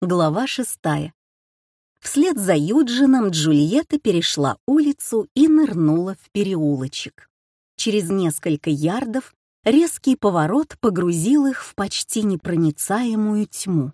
Глава шестая. Вслед за Юджином Джульетта перешла улицу и нырнула в переулочек. Через несколько ярдов резкий поворот погрузил их в почти непроницаемую тьму.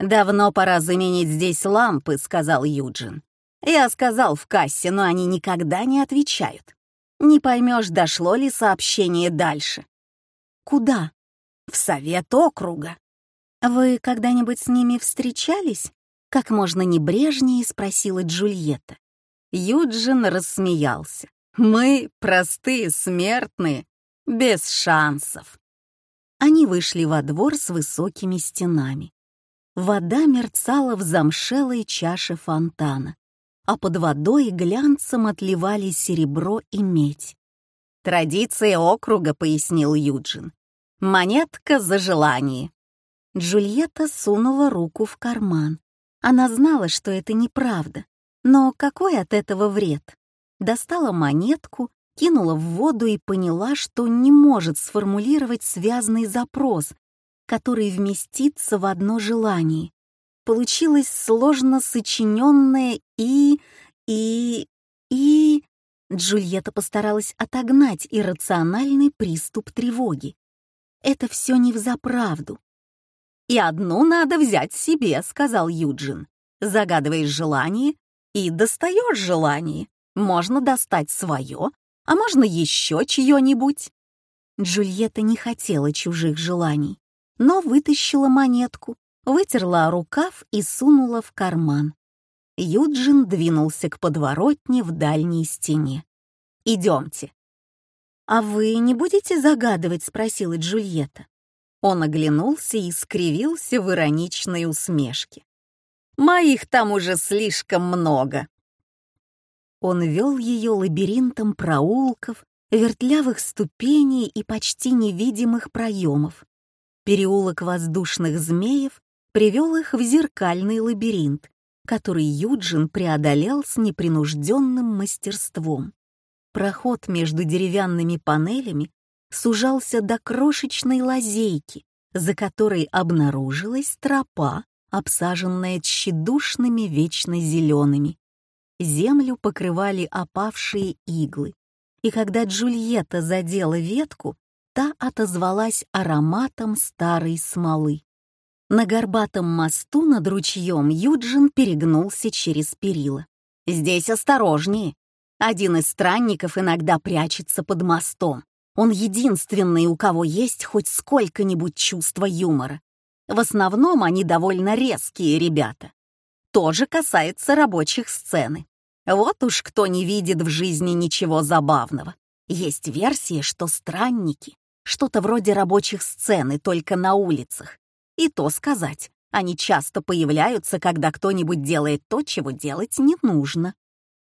«Давно пора заменить здесь лампы», — сказал Юджин. «Я сказал в кассе, но они никогда не отвечают. Не поймешь, дошло ли сообщение дальше». «Куда?» «В совет округа». «Вы когда-нибудь с ними встречались?» Как можно небрежнее спросила Джульетта. Юджин рассмеялся. «Мы простые смертные, без шансов». Они вышли во двор с высокими стенами. Вода мерцала в замшелой чаше фонтана, а под водой глянцем отливали серебро и медь. «Традиция округа», — пояснил Юджин. «Монетка за желание». Джульетта сунула руку в карман. Она знала, что это неправда. Но какой от этого вред? Достала монетку, кинула в воду и поняла, что не может сформулировать связный запрос, который вместится в одно желание. Получилось сложно сочиненное и... и... и... Джульетта постаралась отогнать иррациональный приступ тревоги. Это все не взаправду. «И одну надо взять себе», — сказал Юджин. «Загадываешь желание и достаешь желание. Можно достать свое, а можно еще чье-нибудь». Джульетта не хотела чужих желаний, но вытащила монетку, вытерла рукав и сунула в карман. Юджин двинулся к подворотне в дальней стене. «Идемте». «А вы не будете загадывать?» — спросила Джульетта. Он оглянулся и скривился в ироничной усмешке. «Моих там уже слишком много!» Он вел ее лабиринтом проулков, вертлявых ступеней и почти невидимых проемов. Переулок воздушных змеев привел их в зеркальный лабиринт, который Юджин преодолел с непринужденным мастерством. Проход между деревянными панелями сужался до крошечной лазейки, за которой обнаружилась тропа, обсаженная тщедушными вечно зелеными. Землю покрывали опавшие иглы, и когда Джульетта задела ветку, та отозвалась ароматом старой смолы. На горбатом мосту над ручьем Юджин перегнулся через перила. «Здесь осторожнее. Один из странников иногда прячется под мостом. Он единственный, у кого есть хоть сколько-нибудь чувства юмора. В основном они довольно резкие ребята. То же касается рабочих сцены. Вот уж кто не видит в жизни ничего забавного. Есть версия, что странники — что-то вроде рабочих сцены, только на улицах. И то сказать, они часто появляются, когда кто-нибудь делает то, чего делать не нужно.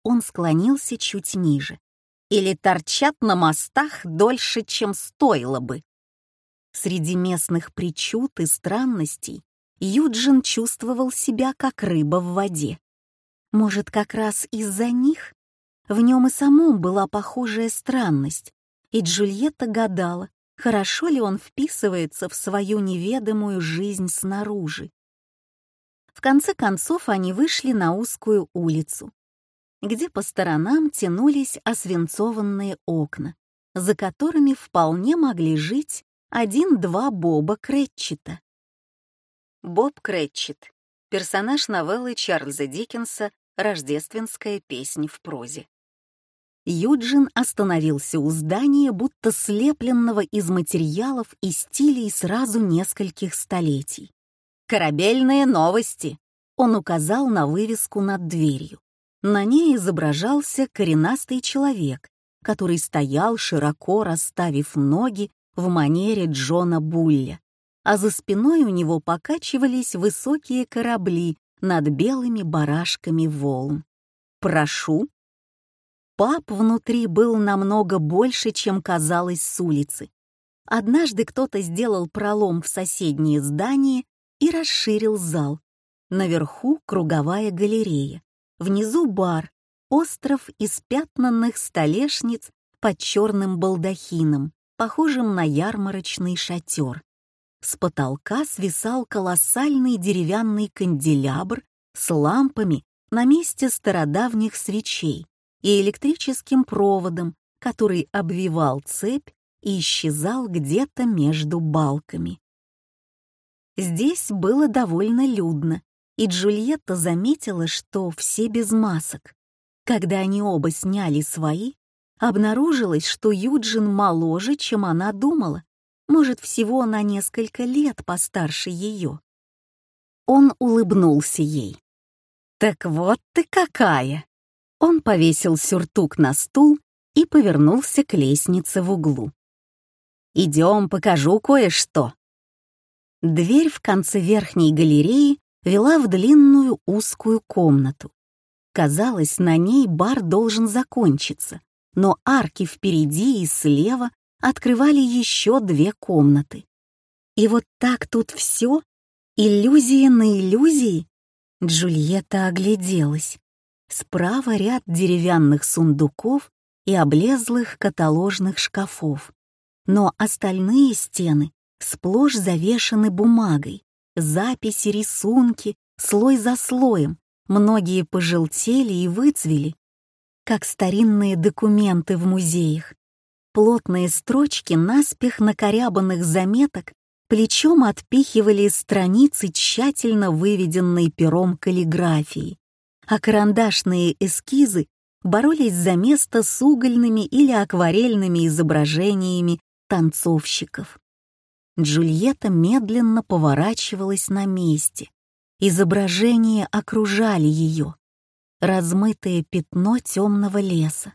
Он склонился чуть ниже или торчат на мостах дольше, чем стоило бы. Среди местных причуд и странностей Юджин чувствовал себя как рыба в воде. Может, как раз из-за них? В нем и самом была похожая странность, и Джульетта гадала, хорошо ли он вписывается в свою неведомую жизнь снаружи. В конце концов они вышли на узкую улицу, где по сторонам тянулись освинцованные окна, за которыми вполне могли жить один-два Боба Кретчета. Боб Кретчет — персонаж новеллы Чарльза Диккенса «Рождественская песня в прозе». Юджин остановился у здания, будто слепленного из материалов и стилей сразу нескольких столетий. «Корабельные новости!» Он указал на вывеску над дверью. На ней изображался коренастый человек, который стоял, широко расставив ноги в манере Джона Булля, а за спиной у него покачивались высокие корабли над белыми барашками волн. «Прошу». Пап внутри был намного больше, чем казалось с улицы. Однажды кто-то сделал пролом в соседнее здание и расширил зал. Наверху круговая галерея. Внизу бар, остров из пятнанных столешниц под черным балдахином, похожим на ярмарочный шатер. С потолка свисал колоссальный деревянный канделябр с лампами на месте стародавних свечей и электрическим проводом, который обвивал цепь и исчезал где-то между балками. Здесь было довольно людно, и Джульетта заметила, что все без масок. Когда они оба сняли свои, обнаружилось, что Юджин моложе, чем она думала, может, всего на несколько лет постарше ее. Он улыбнулся ей. «Так вот ты какая!» Он повесил сюртук на стул и повернулся к лестнице в углу. «Идем, покажу кое-что». Дверь в конце верхней галереи вела в длинную узкую комнату. Казалось, на ней бар должен закончиться, но арки впереди и слева открывали еще две комнаты. И вот так тут все? Иллюзия на иллюзии? Джульетта огляделась. Справа ряд деревянных сундуков и облезлых каталожных шкафов. Но остальные стены сплошь завешаны бумагой, записи, рисунки, слой за слоем, многие пожелтели и выцвели, как старинные документы в музеях. Плотные строчки наспех накорябанных заметок плечом отпихивали страницы тщательно выведенной пером каллиграфии, а карандашные эскизы боролись за место с угольными или акварельными изображениями танцовщиков. Джульетта медленно поворачивалась на месте. Изображения окружали ее. Размытое пятно темного леса,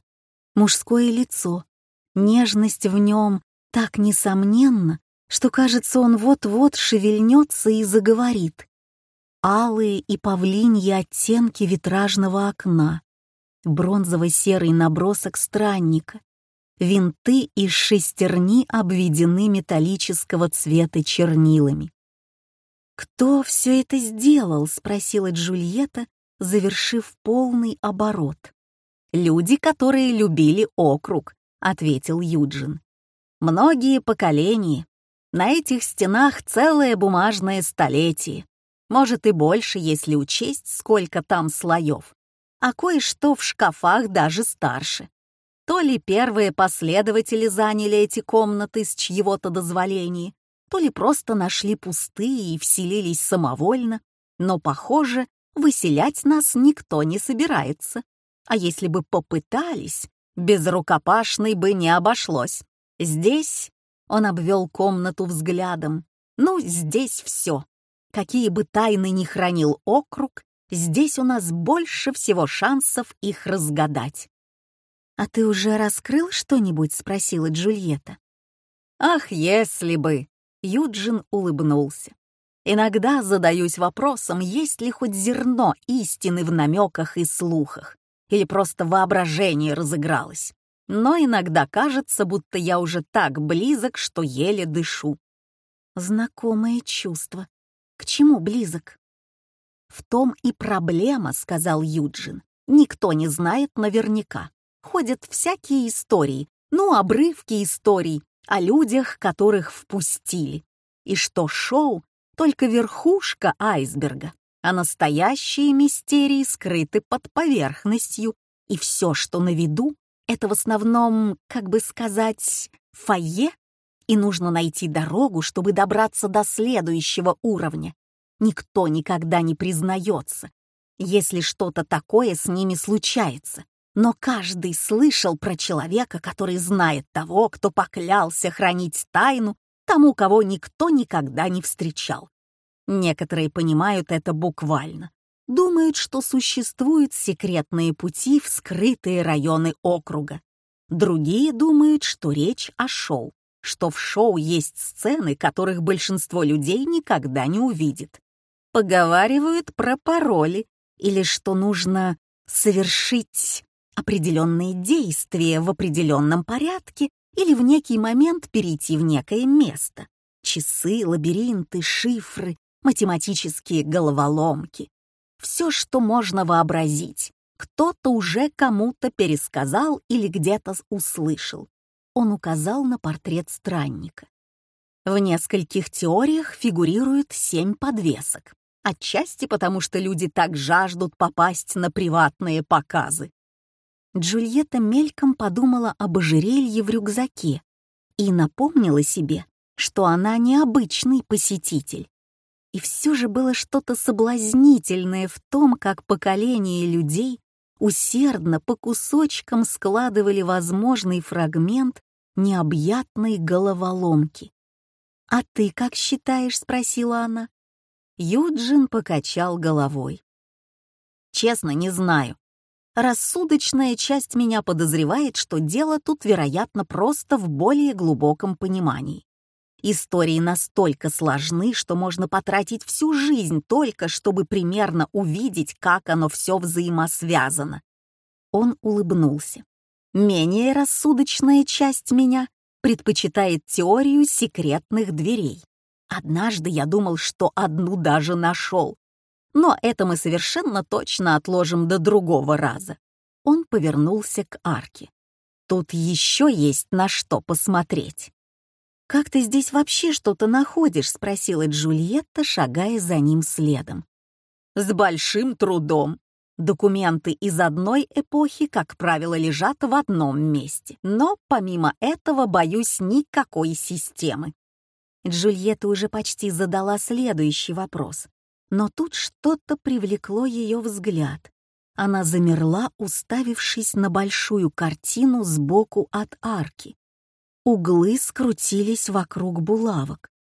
мужское лицо, нежность в нем так несомненна, что, кажется, он вот-вот шевельнется и заговорит. Алые и павлиньи оттенки витражного окна, бронзово-серый набросок странника, винты из шестерни обведены металлического цвета чернилами. «Кто все это сделал?» — спросила Джульетта, завершив полный оборот. «Люди, которые любили округ», — ответил Юджин. «Многие поколения. На этих стенах целое бумажное столетие. Может и больше, если учесть, сколько там слоев а кое-что в шкафах даже старше. То ли первые последователи заняли эти комнаты с чьего-то дозволения, то ли просто нашли пустые и вселились самовольно, но, похоже, выселять нас никто не собирается. А если бы попытались, без рукопашной бы не обошлось. Здесь он обвел комнату взглядом. Ну, здесь все. Какие бы тайны ни хранил округ, Здесь у нас больше всего шансов их разгадать. «А ты уже раскрыл что-нибудь?» — спросила Джульетта. «Ах, если бы!» — Юджин улыбнулся. «Иногда задаюсь вопросом, есть ли хоть зерно истины в намеках и слухах, или просто воображение разыгралось. Но иногда кажется, будто я уже так близок, что еле дышу». Знакомое чувство. К чему близок? «В том и проблема», — сказал Юджин. «Никто не знает наверняка. Ходят всякие истории, ну, обрывки историй о людях, которых впустили. И что шоу — только верхушка айсберга, а настоящие мистерии скрыты под поверхностью, и все, что на виду, это в основном, как бы сказать, фойе, и нужно найти дорогу, чтобы добраться до следующего уровня, никто никогда не признается, если что-то такое с ними случается. Но каждый слышал про человека, который знает того, кто поклялся хранить тайну тому, кого никто никогда не встречал. Некоторые понимают это буквально. Думают, что существуют секретные пути в скрытые районы округа. Другие думают, что речь о шоу, что в шоу есть сцены, которых большинство людей никогда не увидит поговаривают про пароли или что нужно совершить определенные действия в определенном порядке или в некий момент перейти в некое место. Часы, лабиринты, шифры, математические головоломки. Все, что можно вообразить, кто-то уже кому-то пересказал или где-то услышал. Он указал на портрет странника. В нескольких теориях фигурируют семь подвесок, отчасти потому, что люди так жаждут попасть на приватные показы. Джульетта мельком подумала об ожерелье в рюкзаке и напомнила себе, что она необычный посетитель. И все же было что-то соблазнительное в том, как поколение людей усердно по кусочкам складывали возможный фрагмент необъятной головоломки. «А ты как считаешь?» — спросила она. Юджин покачал головой. «Честно, не знаю. Рассудочная часть меня подозревает, что дело тут, вероятно, просто в более глубоком понимании. Истории настолько сложны, что можно потратить всю жизнь только, чтобы примерно увидеть, как оно все взаимосвязано. Он улыбнулся. Менее рассудочная часть меня предпочитает теорию секретных дверей. Однажды я думал, что одну даже нашел. Но это мы совершенно точно отложим до другого раза. Он повернулся к арке. Тут еще есть на что посмотреть. «Как ты здесь вообще что-то находишь?» — спросила Джульетта, шагая за ним следом. «С большим трудом. Документы из одной эпохи, как правило, лежат в одном месте. Но помимо этого, боюсь, никакой системы. Джульетта уже почти задала следующий вопрос. Но тут что-то привлекло ее взгляд. Она замерла, уставившись на большую картину сбоку от арки. Углы скрутились вокруг булавок.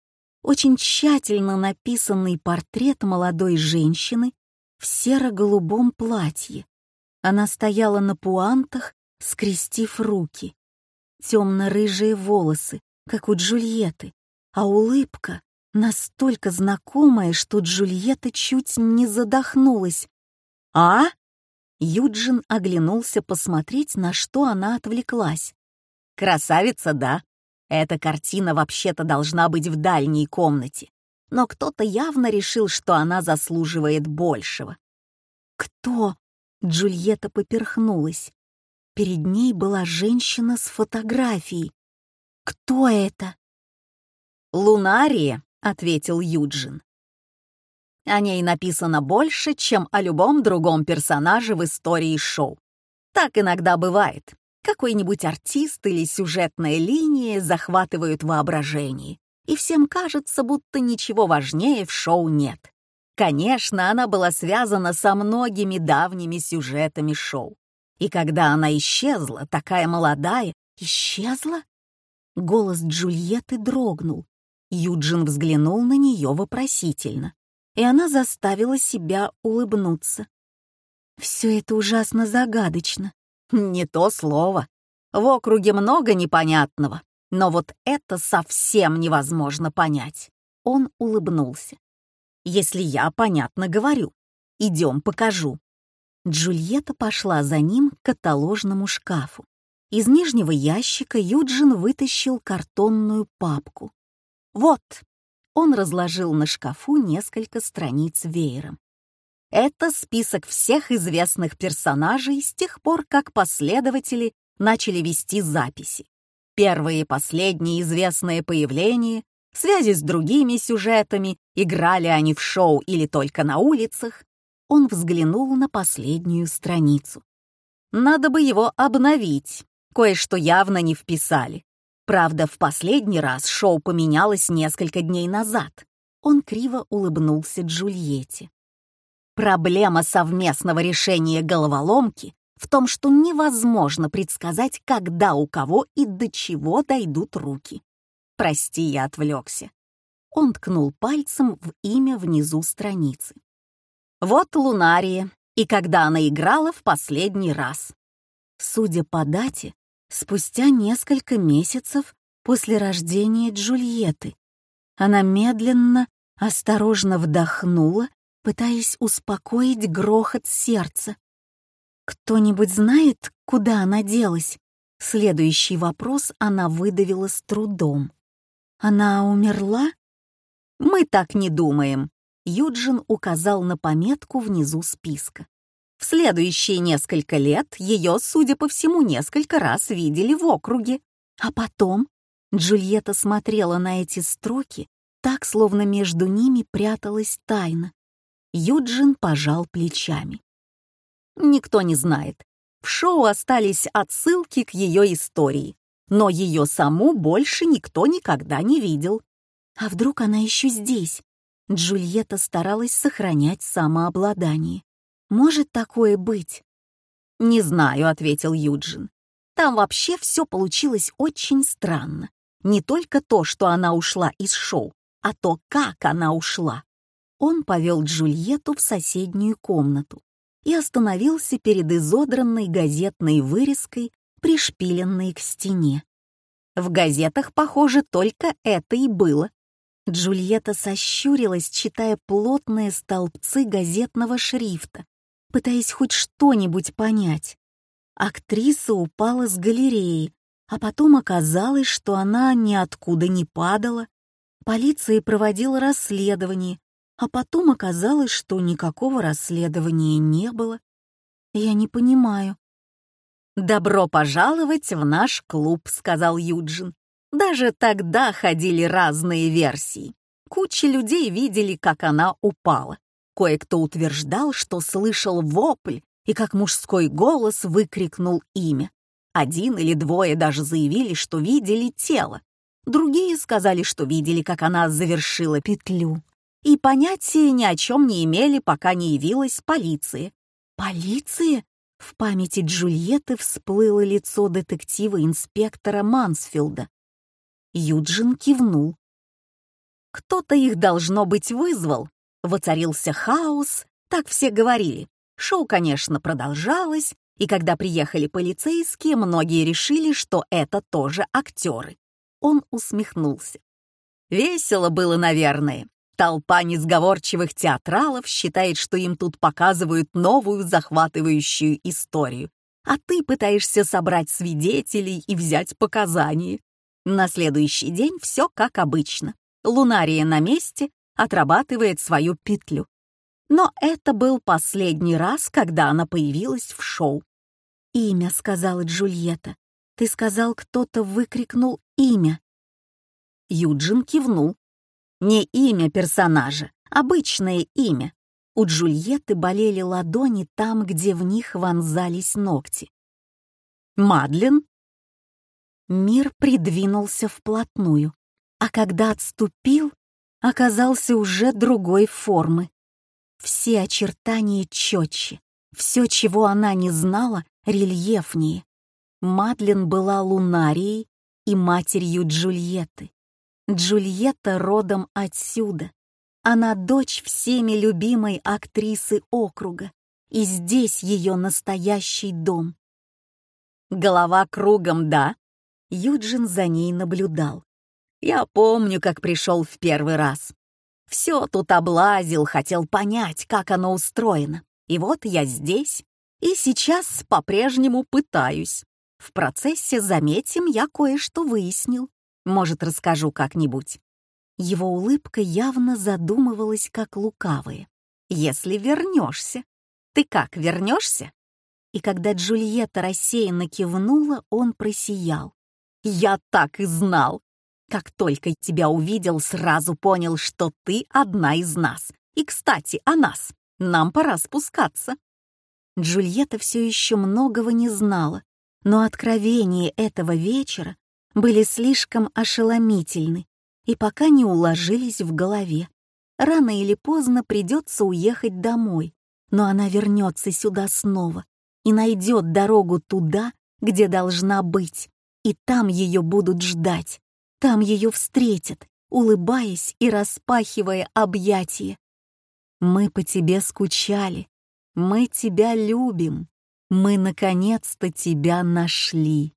Очень тщательно написанный портрет молодой женщины в серо-голубом платье. Она стояла на пуантах, скрестив руки. Темно-рыжие волосы, как у Джульетты, а улыбка настолько знакомая, что Джульетта чуть не задохнулась. «А?» Юджин оглянулся посмотреть, на что она отвлеклась. «Красавица, да. Эта картина вообще-то должна быть в дальней комнате но кто-то явно решил, что она заслуживает большего. «Кто?» — Джульетта поперхнулась. Перед ней была женщина с фотографией. «Кто это?» «Лунария», — ответил Юджин. О ней написано больше, чем о любом другом персонаже в истории шоу. Так иногда бывает. Какой-нибудь артист или сюжетная линия захватывают воображение и всем кажется, будто ничего важнее в шоу нет. Конечно, она была связана со многими давними сюжетами шоу. И когда она исчезла, такая молодая, исчезла? Голос Джульетты дрогнул. Юджин взглянул на нее вопросительно, и она заставила себя улыбнуться. Все это ужасно загадочно. Не то слово. В округе много непонятного. Но вот это совсем невозможно понять. Он улыбнулся. Если я понятно говорю, идем покажу. Джульетта пошла за ним к каталожному шкафу. Из нижнего ящика Юджин вытащил картонную папку. Вот, он разложил на шкафу несколько страниц веером. Это список всех известных персонажей с тех пор, как последователи начали вести записи первые и последние известные появления, связи с другими сюжетами, играли они в шоу или только на улицах, он взглянул на последнюю страницу. Надо бы его обновить, кое-что явно не вписали. Правда, в последний раз шоу поменялось несколько дней назад. Он криво улыбнулся Джульетте. Проблема совместного решения головоломки в том, что невозможно предсказать, когда у кого и до чего дойдут руки. Прости, я отвлекся. Он ткнул пальцем в имя внизу страницы. Вот Лунария, и когда она играла в последний раз. Судя по дате, спустя несколько месяцев после рождения Джульетты. Она медленно, осторожно вдохнула, пытаясь успокоить грохот сердца. «Кто-нибудь знает, куда она делась?» Следующий вопрос она выдавила с трудом. «Она умерла?» «Мы так не думаем», — Юджин указал на пометку внизу списка. В следующие несколько лет ее, судя по всему, несколько раз видели в округе. А потом? Джульетта смотрела на эти строки так, словно между ними пряталась тайна. Юджин пожал плечами. Никто не знает. В шоу остались отсылки к ее истории, но ее саму больше никто никогда не видел. А вдруг она еще здесь? Джульетта старалась сохранять самообладание. Может такое быть? «Не знаю», — ответил Юджин. «Там вообще все получилось очень странно. Не только то, что она ушла из шоу, а то, как она ушла. Он повел Джульетту в соседнюю комнату и остановился перед изодранной газетной вырезкой, пришпиленной к стене. В газетах, похоже, только это и было. Джульетта сощурилась, читая плотные столбцы газетного шрифта, пытаясь хоть что-нибудь понять. Актриса упала с галереи, а потом оказалось, что она ниоткуда не падала. Полиция проводила расследование, а потом оказалось, что никакого расследования не было. Я не понимаю. «Добро пожаловать в наш клуб», — сказал Юджин. Даже тогда ходили разные версии. Куча людей видели, как она упала. Кое-кто утверждал, что слышал вопль и как мужской голос выкрикнул имя. Один или двое даже заявили, что видели тело. Другие сказали, что видели, как она завершила петлю и понятия ни о чем не имели, пока не явилась полиция. Полиция? В памяти Джульетты всплыло лицо детектива-инспектора Мансфилда. Юджин кивнул. Кто-то их, должно быть, вызвал. Воцарился хаос, так все говорили. Шоу, конечно, продолжалось, и когда приехали полицейские, многие решили, что это тоже актеры. Он усмехнулся. Весело было, наверное. Толпа несговорчивых театралов считает, что им тут показывают новую захватывающую историю, а ты пытаешься собрать свидетелей и взять показания. На следующий день все как обычно. Лунария на месте отрабатывает свою петлю. Но это был последний раз, когда она появилась в шоу. «Имя», — сказала Джульетта. «Ты сказал, кто-то выкрикнул имя». Юджин кивнул. Не имя персонажа, обычное имя. У Джульетты болели ладони там, где в них вонзались ногти. «Мадлен?» Мир придвинулся вплотную, а когда отступил, оказался уже другой формы. Все очертания четче, все, чего она не знала, рельефнее. Мадлен была лунарией и матерью Джульетты. Джульетта родом отсюда. Она дочь всеми любимой актрисы округа, и здесь ее настоящий дом. Голова кругом, да? Юджин за ней наблюдал. Я помню, как пришел в первый раз. Все тут облазил, хотел понять, как оно устроено. И вот я здесь, и сейчас по-прежнему пытаюсь. В процессе, заметим, я кое-что выяснил. Может, расскажу как-нибудь». Его улыбка явно задумывалась как лукавая. «Если вернешься. Ты как, вернешься?» И когда Джульетта рассеянно кивнула, он просиял. «Я так и знал! Как только тебя увидел, сразу понял, что ты одна из нас. И, кстати, о нас. Нам пора спускаться». Джульетта все еще многого не знала, но откровение этого вечера были слишком ошеломительны и пока не уложились в голове. Рано или поздно придется уехать домой, но она вернется сюда снова и найдет дорогу туда, где должна быть, и там ее будут ждать, там ее встретят, улыбаясь и распахивая объятия. «Мы по тебе скучали, мы тебя любим, мы наконец-то тебя нашли».